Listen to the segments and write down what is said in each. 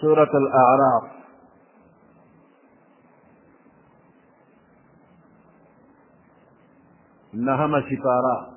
سورة الأعراف نهم سفارة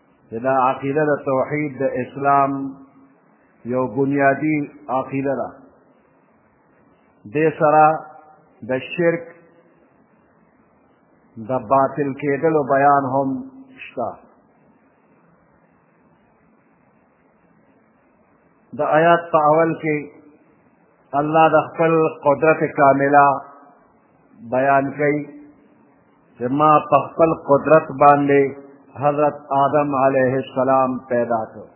چې دا عقیده د توحید د اسلام یو بنیادی عقیده ده دې سره د شرک د باطل کېدلو بیان هم شته د آیات په اول کې الله د خپل قدرت کامله بیان کوي چې ما په خپل قدرت باندې حضرت آدم علیه السلام پیدا کړ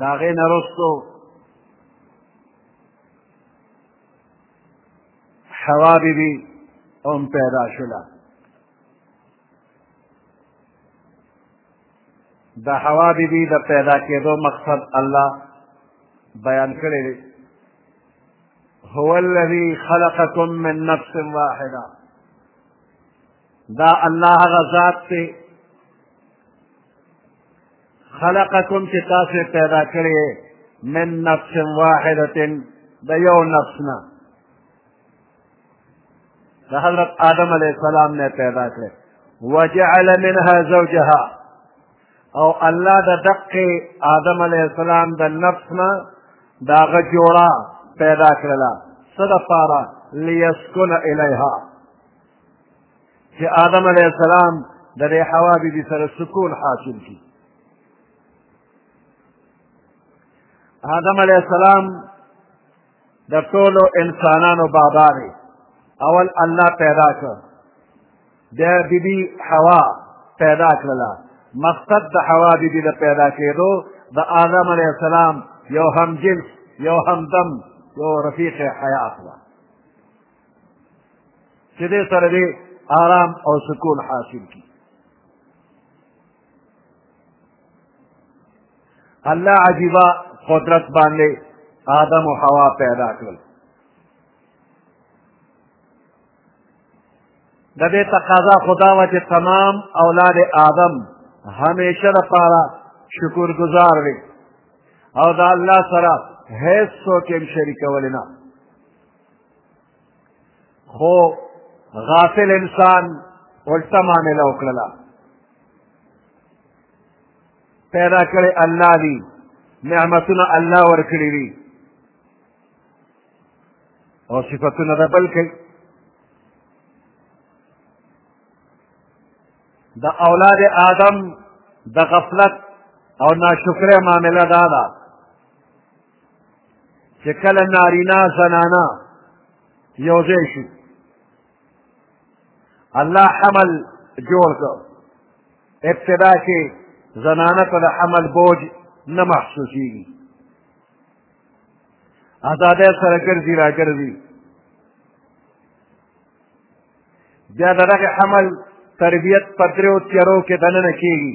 د هغې نه رستو حوا بی بی هم پیدا شوله د حوا بی بی د پیدا کېدو مقصد الله بیان کړی دی هو الذي خلقكم من نفس واحده دا الله هغه ذات دی خلقکم چې تاسو پیدا کړی من نفس واحدة د یو نفس نه د حضرت آدم علیه السلام نه پیدا کړی وجعل منها زوجها او الله د دقې آدم علیه السلام د نفس نه د هغه جوړه پیدا کړله څه دپاره لیسکن الیها چې آدم علیه السلام د دې حوا بیبي سره سکون حاصل کړي آدم علیه السلام د ټولو انسانانو بابا دی اول الله پیدا کړ بیا بیبي حوا پیدا کړله مقصد د حوا بیبي د پیدا کېدو د آدم علیه السلام یو همجنس یو همدم یو رفیق حیات وه چې دې سره دې آرام او سکون حاصل کی الله عجیبا قدرت باندې آدم او حوا پیدا کړل د دې تقاضا خدا و چې تمام اولاد آدم همیشه لپاره شکر گزار وي او د الله سره هیڅ څوک یې شریکول نه خو غافل انسان الټه معامله وکړله پیدا کړی الله دی نعمتونه الله ورکړي دي او صفتونه د بل کوي د اولاد آدم د غفلت او ناشکرۍ معامله دا ده چې کله نارینا زنانا یو ځای شو الله حمل جوړ کړ ابتدا کې زنانه ته د حمل بوج نه محسوسیږي ازادۍ سره ګرځي را ګرځي بیا د دغه حمل تربیت په درېو تیارو کې دننه کېږي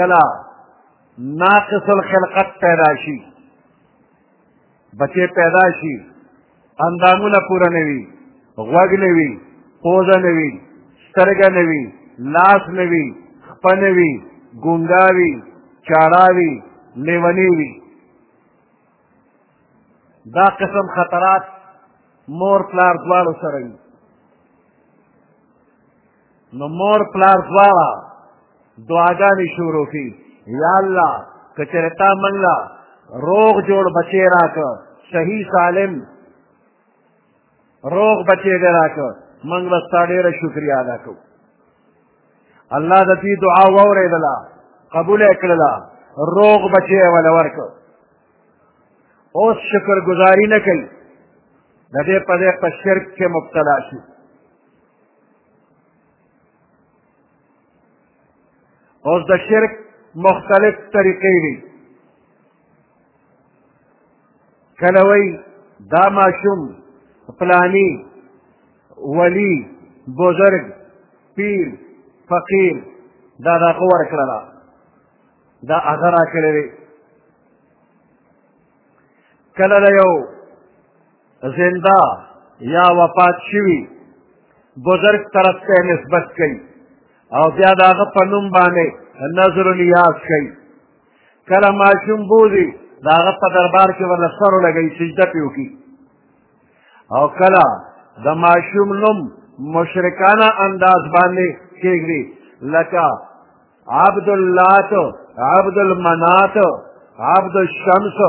کله ناقص الخلقت پیدا شي بچې پیدا شي اندامونه پوره نه وي غوږ نه وي پوزه نه وي سترګه نه وي لاس نه وي خپه نه وي ګونګا وي چاړه وي لیونی وي دا قسم خطرات مور پلار دواړو سره وي نو مور پلار دواړه دعاګانې شروع کړي یا الله که چېرې تا موږ له روغ جوړ بچی راکړه صحیح سالم روغ بچی دې راکړه موږ به ستا ډېره شکریا ادا کوو الله د دې دعا واورېدله قبول یې کړله روغ بچی یې وله ورکړ اوس شکر گزاری نه کوي د دې په دې په شرک کې مبتلا شي اوس د شرک مختلف طریقې دي کله وایي دا ماشوم پلانی ولی بزرګ پیر فقیر دا دا خو ورکړه دا هغه راکړی دی کله یو زنده یا وفات شوي بزرګ طرف ته نسبت کوي او بیا د هغه په نوم باندې نظر نیاز کوي کله ماشوم بوځي د هغه په دربار کې ورله سر ولګوي سجده پې وکړي او کله د ماشوم نوم مشرکانه انداز باندې کېږدي لکه عبد اللات عبد المنات عبد الشمس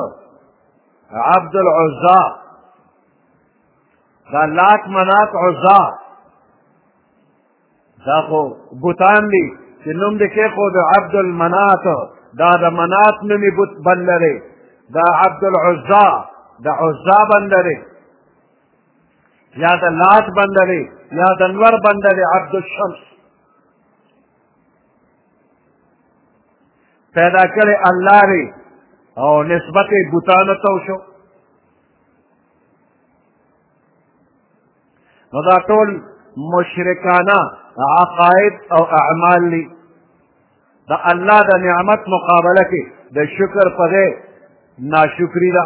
عبد العزا دا لات منات عزا دا خو بوتان دي چې نوم دې کې خو د عبد المنات دا د منات نومي بت بن لري دا عبد العزا د عزا بن لري یا د لات بن لري یا د انور بن لري عبد الشمس پیدا کړی الله دی او نسبت یې بوتانو ته وشو نو دا ټول مشرکانه عقاید او اعمال دي د الله د نعمت مقابله کې د شکر په ځای ناشکري ده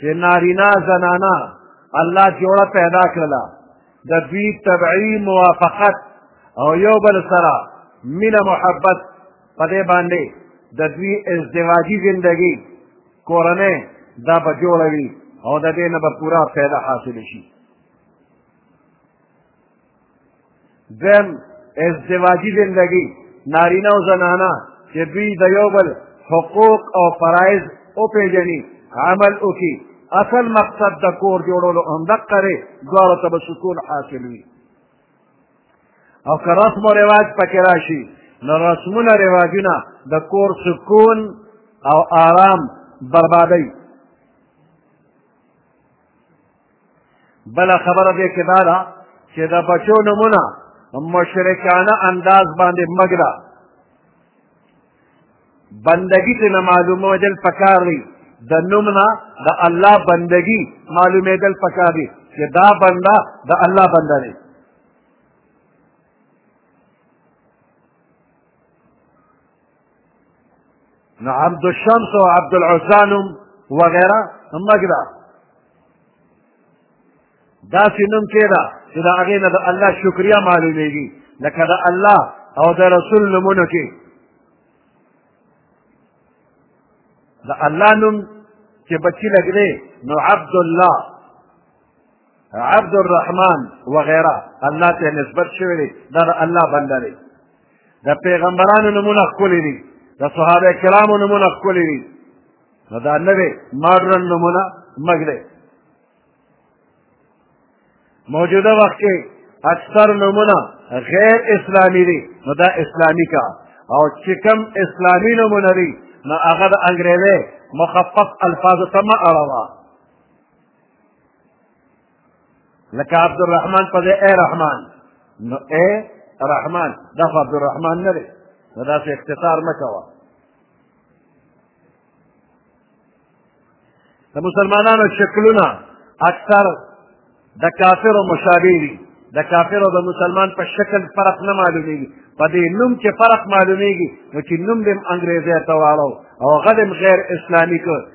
چې نارینا زنانا الله جوړه پیدا کړله د دوی طبعي موافقت او یو بل سره مینه محبت په دې باندې د دوی ازدواجي زندگی کورنۍ دا به جوړه وي او د دې نه به پوره فایده حاصل شي دویم ازدواجي زندگی نارینه او زنانه چې دوی د یو بل حقوق او فرایض وپېژني عمل وکړي اصل مقصد د کور جوړولو همدقه دی دواړو ته به سکون حاصل وي او که رسم و رواج پکې راشي نو رسمونه رواجونه د کور سکون او آرام بربادوي بله خبره دې کې دا ده چې د بچو نمونه مشرکانه انداز باندې مګړه بندگی ته نه معلومېدل پکار دی د نوم نه د الله بندگی معلومېدل پکار دی چې دا بنده د الله بنده دی نو عبد الشمس او عبد العزا نوم وغیره همغږده داسې نوم کېده چې د هغې نه د الله شکریا معلومېږي لکه د الله او د رسول نومونو کې د الله نوم چې بچی لګدې نو عبد الله عبد الرحمن وغیره الله ته نسبت شوی دی دا د الله بنده دی د پیغمبرانو نمونه ښکلي دي د صحابه کرامو نمونه ښکلي دي نو دا نوې ماډرن نمونه مګ دی موجوده وخت کې اکثر نمونه غیر اسلامي دي نو دا اسلامي کا او چې کوم اسلامي نمونه دي نو هغه د انګریزي مخفف الفاظو ته مه اړوه لکه عبدالرحمن په ځای ای رحمان نو ای رحمان دا خو عبدالرحمن نه دی نو داسې اختصار مه کوه د مسلمانانو شکلونه اکثر د کافرو مشابه دي د کافرو د مسلمان په شکل فرق نه معلومیږي په دې نوم کې فرق معلومیږي نو چې نوم دې هم انګریزی ته واړو او هغه دې هم غیر اسلامي کړ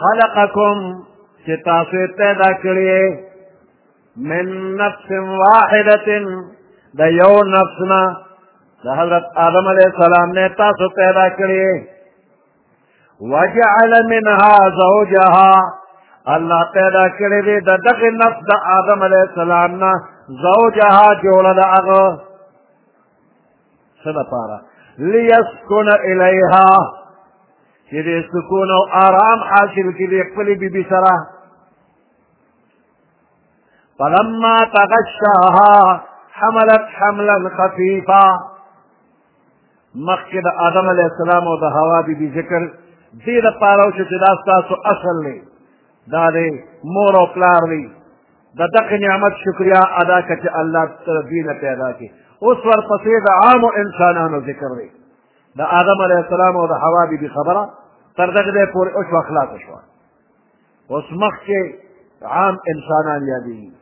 خلقکم چې تاسو پیدا کړی من نفس واحدة د یو نفس نه د حضرت آدم علیه السلام نه تاسو پیدا کړی وجعل منها زوجها الله پیدا کړی دی د دغه نفس د آدم علیه السلام نه زوجها جوړه د هغه څه لپاره لیسکن الیها چې دې سکون او آرام حاصل کړي دې خپلې بیبي سره فلما تغشاها حملت حملا خفیفا مخکې د آدم علیه السلام او د هوا بیبي ذکر دې لپاره چې دا ستاسو اصل دی دا دی مور او پلار دی د دغه نعمت شکریا ادا کړه چې الله تر دین پیدا کړي اوس ورپسې د عامو انسانانو ذکر دی د آدم علیه السلام او د حوا بیبي خبره تر دغه ځای پورې وشوه خلاصه شوه اوس مخکې عام انسانان یادېږي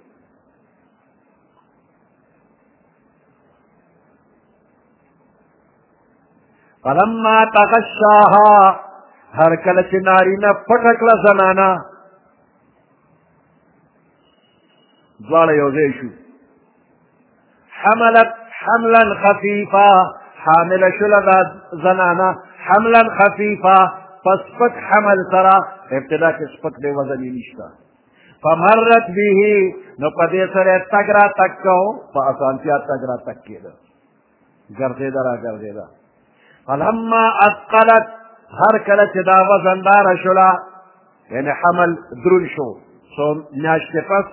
فلما تغشاها هر کله چې نارینه پټه کړه زنانه دواړه یو ځای شو حملت حملا خفیفا حامل شول دا زنانه حملا خفیفا پس پک حمل سره ابتدا کې سپک دی وزن یې نشته فمرت به نو په دې سره تګ را تک کو په اسانتیا تګ را تک کېده ګرځېده را ګرځېده فلما اثقلت هر کله چې دا وزنداره شوله یعنې حمل درون شو څو میاشتې پس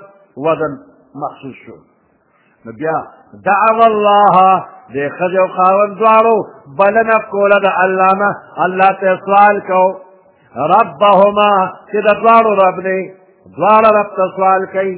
وزن مخصوص شو نو بیا دعوا الله د ښځې او خاوند دواړو بلنه کوله د الله نه الله ته سوال کو ربهما چې د دواړو رب دی دواړه رب ته سوال کوي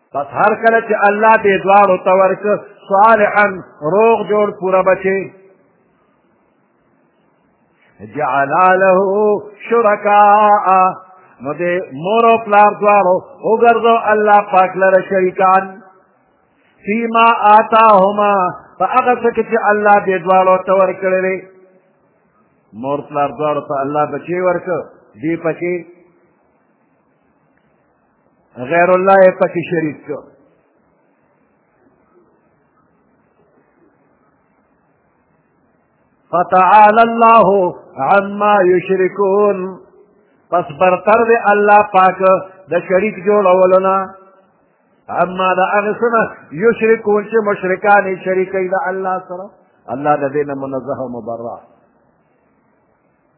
پس هر کله چې الله دې دواړو ته ورکړ صالحا روغ جوړ پوره بچي جعل له شرکاء نو دې مور او پلار دواړو وګرځو الله پاک لره شریکان فيما آتاهما فهغه څه چې الله دې دواړو ته ورکړل مور پلار دواړو ته الله بچي ورکړ دې پکې غیر الله یې پکې شریک کړ فتعال الله عما یشرکون پس برتر دی الله پاک د شریک جوړولو نه اما د هغه څه نه یشرکون چې مشرکان یې شریکوي د الله سره الله د دې نه منزه او مبرأ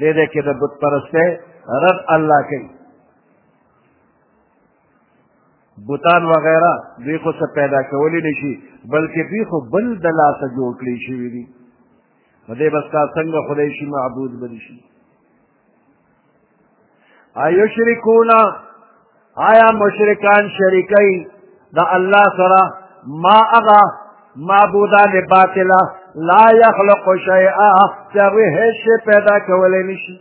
دې دې کې د بت پرسته رد الله کوي بوتان وغیرہ دوی خو څه پیدا کولی نه شي بلکې دوی خو بل د لاسه جوړ کړی شوي دي نو دی به ستا څنګه خدای شي معبود به شي ایشرکون آیا مشرکان شریکي د الله سره ما هغه معبودان باطله لا یخلق شیئا چې هغوی هېڅ شی پیدا کولی نه شي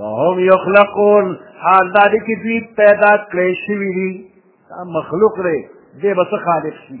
وهم یخلقون حال دا دی چې دوی پیدا کړی شوي دي دا مخلوق دی دی به څه خالق شي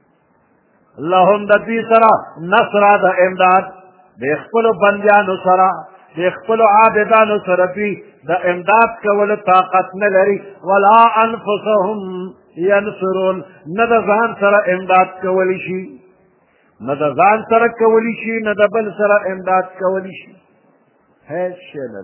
لهم د دوی سره نصر د امداد د خپلو بندیانو سره د خپلو عابدانو سره دوی د امداد کولو طاقت نه لري ولا انفسهم ینصرون نه د ځان سره امداد کولی شي نه د ځان سره کولی شي نه د بل سره امداد کولی شي هیڅ شی نه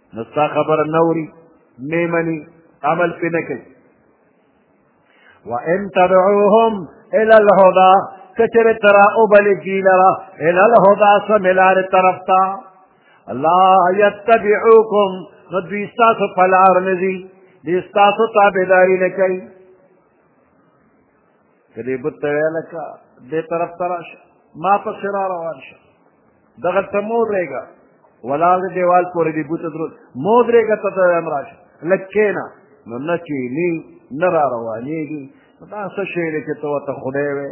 نو ستا خبره نه اوري نه مني عمل پې نه کوي وان تدعوهم الى الهدى کچر ترا او بلی کی لرا الى الهدى سملار طرف تا لا يتبعوكم نو دوی ستاسو پلار نزی دوی ستاسو تابعداری نه کوي که دې بت ته ویل که دې طرف ته راشه ما پسې را روان شه دغلته مه ودرېږه ولاړ دې دیوال پورې دې بوته درود مه ودرېږه ته ته وایم راشه لږ کښېنه نو نه کښېني نه را روانېږي دا څه شی دی چې ته ورته خدای وې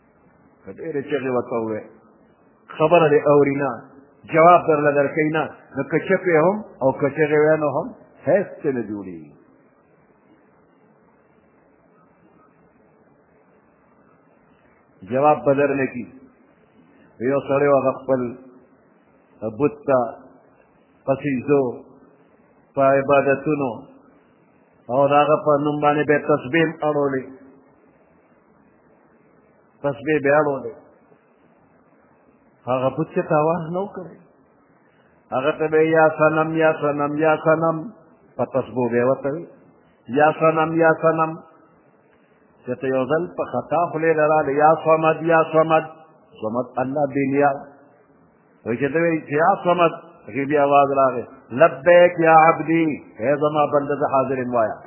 په ډېرې چغې ورته وویل خبره دې اوري نه جواب درله درکوي نه نو که چپې هم او که چغې وی نو هم هېڅ څه نه جوړېږي جواب به درنه کي یو سړی و هغه خپل بت ته په سجدو په عبادتونو او د هغه په نوم باندې به تسبیم اړولې تسبیح بیا ډولې هغه بت چې تاوان نه وکړي هغه ته به یا صنم یا صنم یا صنم په تسبو به ورته یا صنم یا صنم چې ته یو ځل په خطا خولې لراله یا صمد یا صمد صمد الله بنیا وایي چې ته وایي چې یا صمد هغې بیا اواز راغی لبیک یا عبدي ای زما بنده زه حاضر یم وایه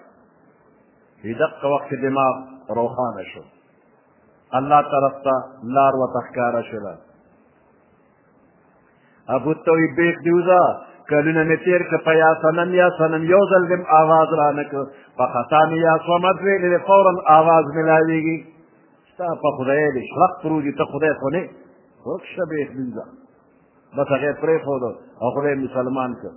په دقه وخت کې دماغ روښانه شو الله طرف ته لار ورته ښکاره شوه ابو توی بیخ دیوزا کلونه مې تېر که په یا صنم یا صنم یو ځل دم آواز رانه کړ په خطا مې یا صمد ویلې دی فورا آواز ملاویږي ستا په خدای دې شرق پروږي ته خدای خو نه ورک شه بیخ دیوزا بس هغه یې پرېښود او خدای مسلمان کړ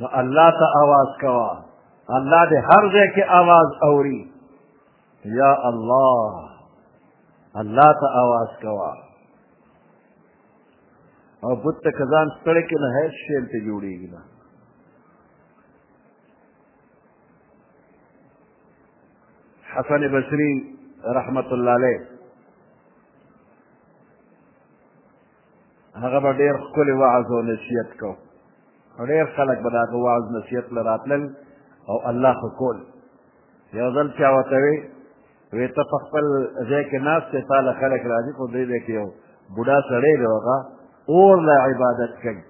نو الله ته آواز کوه الله دې هر ځای کې آواز اوري یا الله الله ته آواز کوه او بت ته که ځان ستړی کړې نه هېڅ شی هلته جوړېږي نه حسن بصری رحمت الله علیه هغه به ډېر ښکلی وعظ او نصیحت کو او ډېر خلک به د هغه وعظ نصیحت له راتلل او الله خو کول یو ځل چا ورته وی وی ته په خپل ځای کې ناست یې تا له خلک راځي خو دې ځای کې یو بوډا سړی دی هغه اور له عبادت کوي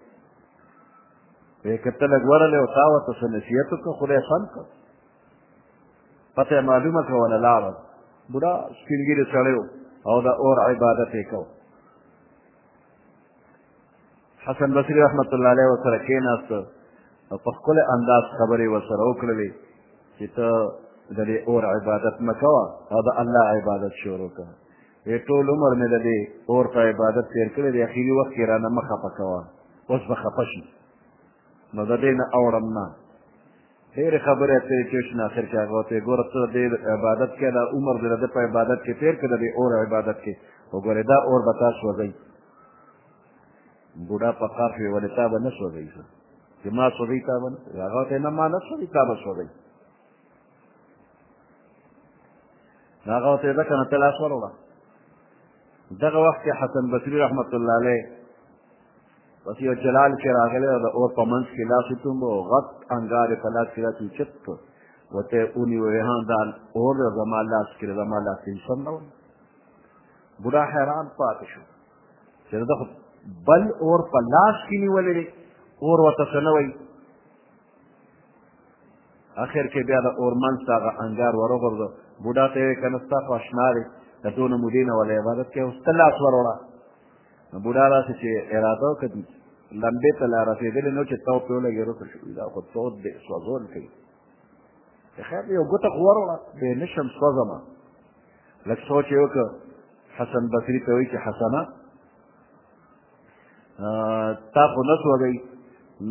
وی که ته لږ ورغلې او تا ورته څه نصیحت وکړه خدای خوند کړ پته معلومه کوله لاړل بوډا سپینګیری سړی او د اور عبادت یې کو حسن بصري رحمت الله علیه ورسره کېناست او په ښکلی انداز خبرې ورسره وکړلې چې ته د دې اور عبادت مه کوه او د الله عبادت شروع کړه وی ټول عمر مې د دې اور په عبادت تېر کړی دی اخري وخت کې رانه مه خفه کوه اوس به خفه شي نو د دې نه اوړم نه ډېرې خبرې اترې کړې شو نو اخر کې هغه ورته ګوره ته د دې عبادت کې دا عمر دې د ده په عبادت کې تېر کړه د دې اور عبادت کې خو ګورې دا اور به تا سوځوي بوډا په قار شوې ولې تا به نه سوځوي چې ما سوځوي تا به نه هغه ورته نه ما نه سوځوي تا به سوځوي نو هغه ورته یې ځکه نه ته لاس وروړه دغه وخت کې حسن بصري رحمت الله علیه پس یو جلال کې راغلی او د اور په منځ کې لاس وتوم او غټ انګار یې په لاس کې راته اوچت کړ ورته یې ونیو ریحان دا اور دی زما لاس کې دی زما لاس کې انسان نه وایي بوډا حیران پاتې شو چې دا بل اور په لاس کې نیولی دی اور ورته څه نه وایي اخر کې بیا د اورمنځ ته هغه انګار وروغورځو بوډا ته یې ویې که نه ستا خو اشنا دی د دونه مودې نه ولی عبادت کوې اوس ته لاس وروړه نو بوډا داسې چې اراده وکړه لمبې ته لا رسېدلې نو چې تاو پرې ولګې روته شو دا خو تود دی سوځول کوي خیر یو ګوته خو وروړه بې نه شم سوځمه لږ سوچ یې وکړه حسن بصري ته وایي چې حسنه تا خو نه سوځي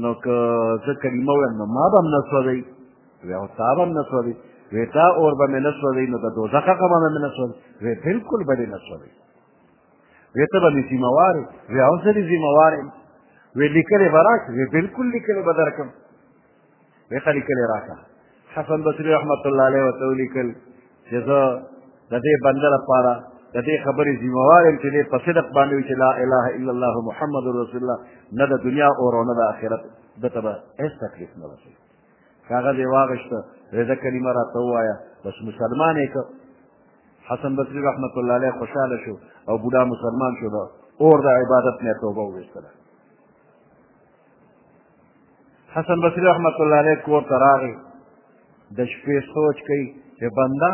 نو که زه کلمه وایم نو ما به هم نه سوځي وی او تا به هم نه سوځي وی تا اور به مې نه سوځي نو د دوزخ هغه به مې نه سوځي وی بلکل به دې نه سوځي وی ته به مې ذمه وار وی او زه دې ذمه وار یم وی لیکلې به راکړې وی بلکل لیکلې به درکړم وی خلی کلی راکا حسن بصری رحمت الله علیه وته ولیکل چې زه د دې بنده لپاره د دې خبرې ذمہوار یم چې دې په صدق باندې وي چې لا اله الا الله محمد رسول الله نه د دنیا اور نه د آخرت ده ته به هېڅ تکلیف نه رسوي کاغذ یې واغېسته رضا کلمه راته ووایه بس مسلمان یې که حسن بصری رحمت الله علیه خوشحاله شو او بوډا مسلمان شو د اور د عبادت نه توبه وویستله حسن بصری رحمت الله علیه کور ته راغی د شپې سوچ کوي چې بنده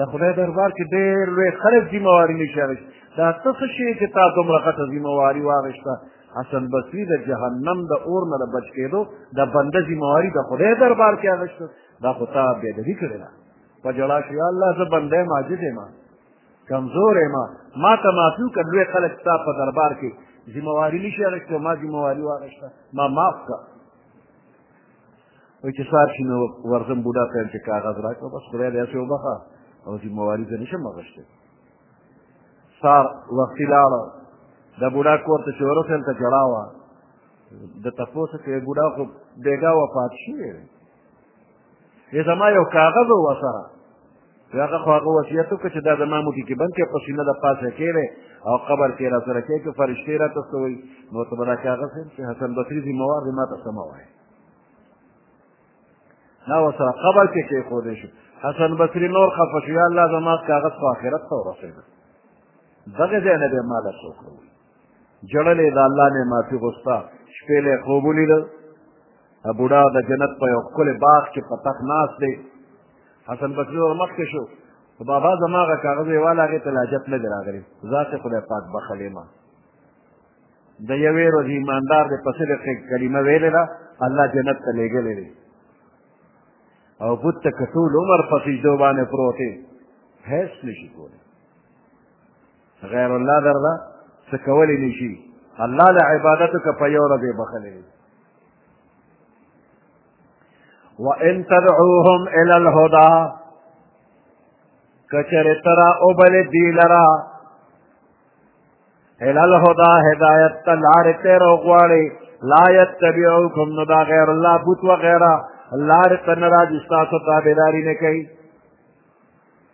د خدای دربار کې ډېر لوی خلک ذمه واري نشي اخیستی دا ته څه شی چې تا دومره غټه ذمه واري واخیسته حسن بصری د جهنم د اور نه د بچ کېدو د بنده ذمه واري د خدای دربار کې اخیسته دا خو تا بېدبي کړې ده په ژړا شو یا الله زه بنده یم عاجز یم کمزور ما ما ته معافي وکړه لوی خلک ستا په دربار کې ذمواري نه شي اخیستی ما ذمواري واخیسته ما معاف کړه وایي چې سهار شي نو ورځم بوډا ته یم چې کاغذ راکړه بس خدای دې هسې وبخښه او ذمواري زه نه شم اخیستی سهار وختي لاړه د بوډا کور ته چې ورسېل ته ژړا وه د تپوس کې بوډا خو بېګا وفات شوی دی یې زما یو کاغذ و ورسره هغه خو هغه وصیت وکړ چې دا زما موټي کې بند کړې په سینه د پاسه کېږی او قبر کې را سره کېږي که فرشتې راته څه وایي نو ورته به دا کاغذ یم چې حسن بصري ذمهوار دی ما ته څه مه وایه دا ورسره قبر کې کېښودی شو حسن بصري نور خفه شو یا الله زما کاغذ خو آخرت ته ورسېده دغه ځای نه بیا ما له څوک جړلې د الله نه معافي غوسته شپې له خوب ولیدل بوډا د جنت په یو ښکلې باغ کې په تخت ناست دی حسن بصري ور مخکې شو خو بابا زما هغه کاغذ یې واله هغې ته لاجت نه دی راغلی ذات خدای پاک بخلې ما د یوې ورځې ایماندار دی په صدق کلمه ویلې ده الله جنت ته لېږلی دی او بت ته که ټول عمر په سجدو باندې پروت دی هېڅ نشي کولی غیر الله درله څه کولی نه شي الله له عبادتو که په یو ورځ یې بخښلی وان تدعوهم الى الهدى کچره ترا او بل دی لرا الى الهدى هدایت تلار تیر غواړي لا يتبعوكم نو دا غیر الله بوت وغیره لار تنراج استاسو تابعداري نه کوي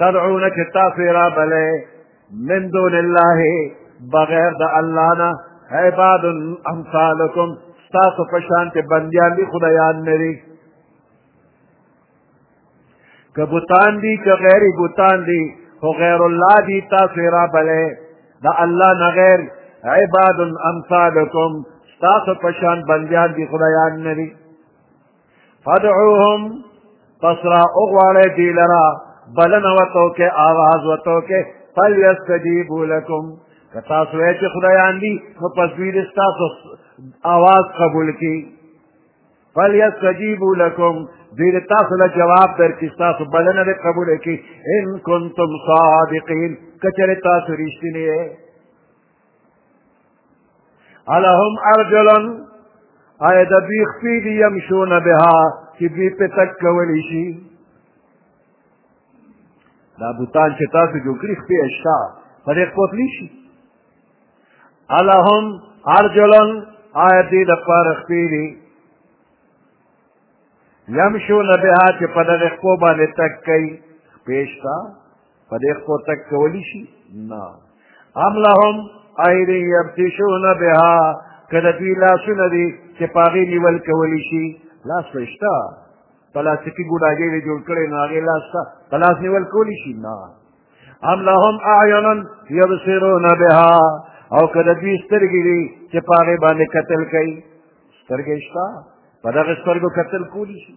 تدعون چې تاسو یې رابلئ من دون الله بغیر د الله نه عباد امثالکم ستاسو په شان کې بندیان دي خدایان نه دي که بوتان دي که غیر بوتان دي خو غیر الله دي تاسو یې رابلئ د الله نه غیر عباد امثالکم ستاسو په شان بندیان دي خدایان نه دي فدعوهم پس را اغواړی دی لرا بلنه ورته وکړئ آواز ورته وکړئ فلیستجیبو لکم که تاسو یې چې خدایان دي نو پس دوی دې ستاسو آواز قبول کړي فلیستجیبو لکم دوی دې تاسو له جواب درکړي ستاسو بلنه دې قبول کړي ان کنتم صادقین که چېرې تاسو رښتیني الهم ارجلن آیا د دوی خپې دي یمشون بها چې دوی په تک کولی شي دا بوتان چې تاسو جوړ کړي خپې اشته په دې کوتلی شي الهم ارجلن آیا دې د پاره خپې دي یمشون بها چې په دغه خپو باندې تک کوي خپې شته په دې خو تک کولی شي نه ام لهم ایدی یبتشون بها که د دوی لاسونه دي چې په هغې نیول کولی شي لاس خو شته پلاستیکي ګوډاګۍ یې جوړ کړی نو هغې لاس ته په لاس نیول کولی شي نه ام لهم اعینا یبصرون بها او که د دوی سترګې دي چې په هغې باندې کتل کوي سترګې شته په دغه سترګو کتل کولی شي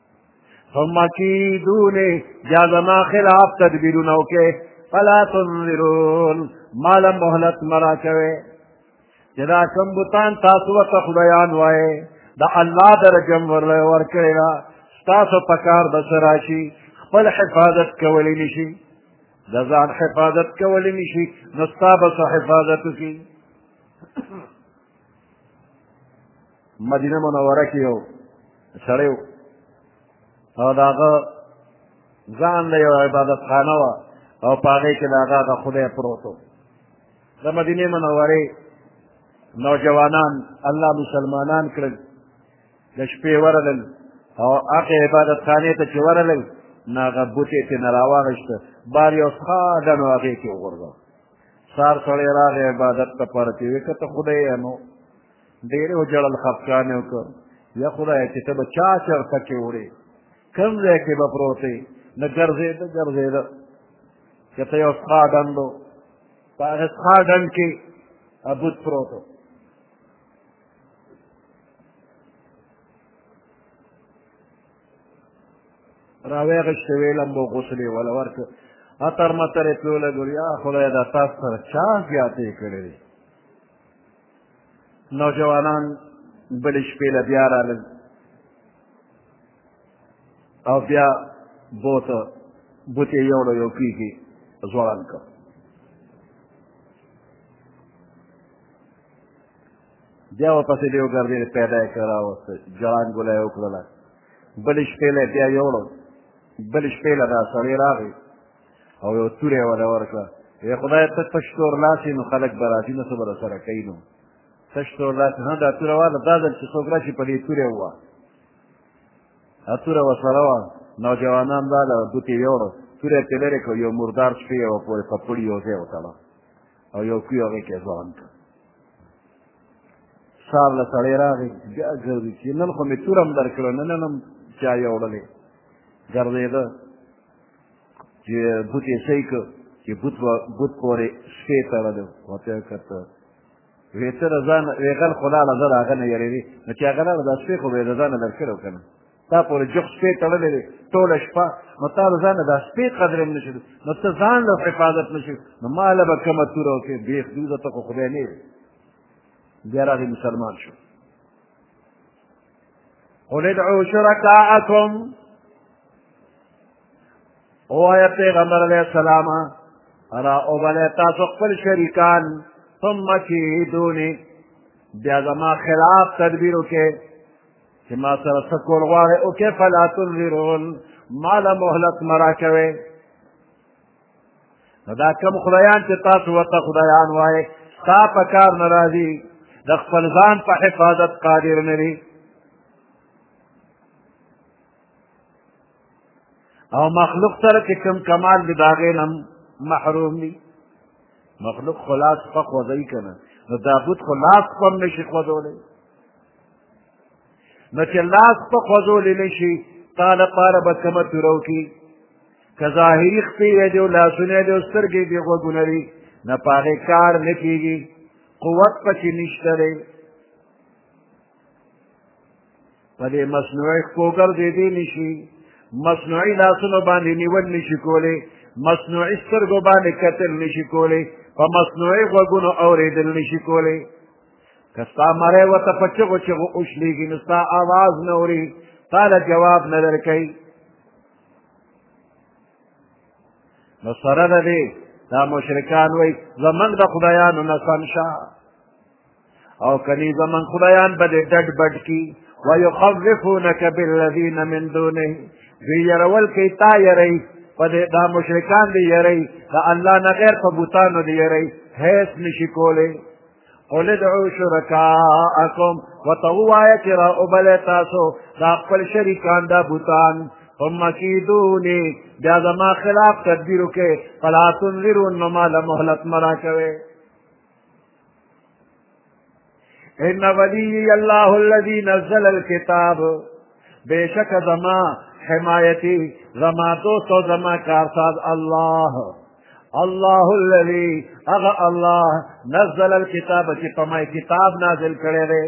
ثم کیدونی یا زما خلاف تدبیرونه وکړئ فلا تنظرون ما له مهلت مه راکوئ چې دا کوم بتان تاسو ورته خدایان وایئ د الله درجه هم ورله ورکړې ده ستاسو په کار به څه راشي خپل حفاظت کولی نه شي د ځان حفاظت کولی نه شي نو ستا به څه حفاظت وکړي مدینه منوره کې یو سړی و او د هغه ځان له یو عبادتخانه وه او په هغې کې د هغه هغه خدای پروت و د مدینې منورې نوجوانان الله مسلمانان کړل د شپې ورغلل او هغې عبادتخانې ته چې ورغلل نو هغه بوټې ترې نه راواغېسته بار یو ښه ډنو هغې کې وغورځوه سار سړی راغی عبادت ته پاره چې وکړه ته خدای یې نو ډېرې وژړل خفګان یې وکړ یا خدایه چې ته به چا چرته کې وړې کوم ځای کې به پروت یې نه ګرځېده ګرځېده که ته یو سخا ډنډ و په هغه سخا ډنډ کې ابوت پروت و راوی غشته ویلم بو غسلې ولا ورک اتر متر په لګوریا خدای دا تاسو سره چا زیاتې کړې نوجوانان بلې شپې له بیا رالل او بیا بوته بوت یې یو له یو کېږي ځوړان کړ بیا ورپسې دی وګرځېد پیدا یې کړه راوسته جړانګوله یې وکړله بلې شپې له بیا یوړو بلې شپې له دا سړی راغی او یو توره یې وله ورکړه ای خدای ته تش تور لاس یې نو خلک به راځي نو څه به راسره کوي نو تش تور لاس نه دا توره واله دا ځل چې څوک راشي په دې تورې ووه دا توره ورسره وه نوجوانان راله ګوتې یې وړو توره یې ترې لرې کړو یو مردار سپی یې ورپورې په پړي یو ځای وتړه او یو کوی هغې کې یې ځوان کړ سهار له سړی راغی بیا ګرځي چې نن خو مې توره هم درکړه نه نن هم چا یې وړلې ګرځېده چې بوت یې صحیح کړ چې بوت بوت پورې شپې تړلی ورته یې کته وې ته له ځان وې غل خو لاړه زه له هغه نه یېرېدې نو چې هغه لاړه دا شپې خو به یې له ځانه لر کړی که نه تا پورې جوخ شپې تړلی دی ټوله شپه نو تا له ځانه دا شپې قدر هم نه شي نو ته ځان له حفاظت نه شي نو ما له به کومه توره وکړې بېخ دوزه ته خو خدای نه بیا راغی مسلمان شو قل ادعوا شرکاءکم ووایه پیغمبر علیه السلام را وبلئ تاسو خپل شریکان ثم کیدونی بیا زما خلاف تدبیر وکړئ چې ما سره څه کول غواړئ وکړئ فلا تنظرون ما له مهلت مه راکوئ نو دا کم خدایان چې تاسو ورته خدایان وایې ستا په کار نه راځي د خپل ځان په حفاظت قادر نه دي او مخلوق سره چې کوم کمال دی د هغې نه محروم دي مخلوق خو لاس په خوځوي که نه نو داود خو لاس په هم نشي خوځولی نو چې لاس په خوځولی نشي تا لپاره به کومه توره وکړي که ظاهري خپې یې دی او لاسونه یې دی او سترګې یې دی غوږونه دي نه په هغې کار نه کېږي قوت پکې نشته دی په دې مصنوعي خپو ګرځېدی نه شي مصنوعي لاسونو باندې نیول نه شي کولی مصنوعي سترګو باندې کتل نه شي کولی په مصنوعي غوږونو اورېدل نه شي کولی که ستا مری ورته په چغو چغو وشلېږي نو ستا اواز نه اوري تا له جواب نه درکوي نو سره د دې دا مشرکان وایي زمونږ د خدایانو نه سم شه او کنی زمونږ خدایان به دې ډډ بډ کي ویخوفونک بالذین من دونه دوی یرول کوي تا یروي په دې دا مشرکان دې یروي د الله نه غیر په بوتانو دې یروي هیڅ نشي کولی قل ادعو شرکاءکم وته ووایه چې را وبلئ تاسو دا خپل شریکان دا بوتان ثم کیدونی بیا زما خلاف تدبیر وکړئ فلا تنظرون نو ما له مهلت مه راکوئ ان ولی الله الذي نزل الكتاب بشک زما حمایتی زما دوست و زما کارساز الله الله الذي اغا الله نزل الكتاب چې په ما کتاب نازل کړی دی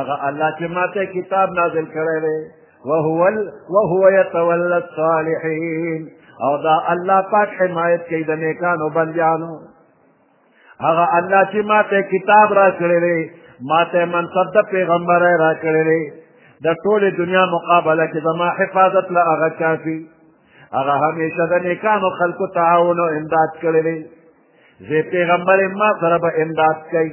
اغا الله چې ما ته کتاب نازل کړی دی وهو ال... وهو يتولى الصالحين او دا الله پاک حمایت کوي د نیکانو بندیانو هغه الله چې ما ته کتاب را کړی دی ما ته منصب د پیغمبرۍ را کړی دی د ټولې دنیا مقابله کې زما حفاظت له هغه کافي هغه همیشه د نیکانو خلکو تعاون او امداد کړی دی زه پیغمبر ما سره به امداد کوي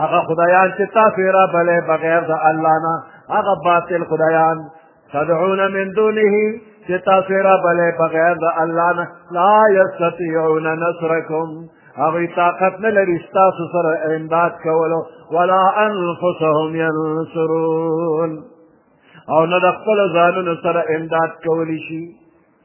هغه خدایان چې تاسو یې رابلئ بغیر د الله نه هغه باطل خدایان تدعون من دونه چې تاسو یې رابلئ بغیر د الله نه لا یستطیعون نصرکم هغوی طاقت نه لري ستاسو سره امداد کولو ولا انفسهم ینصرون او نه د خپلو ځانونو سره امداد کولی شي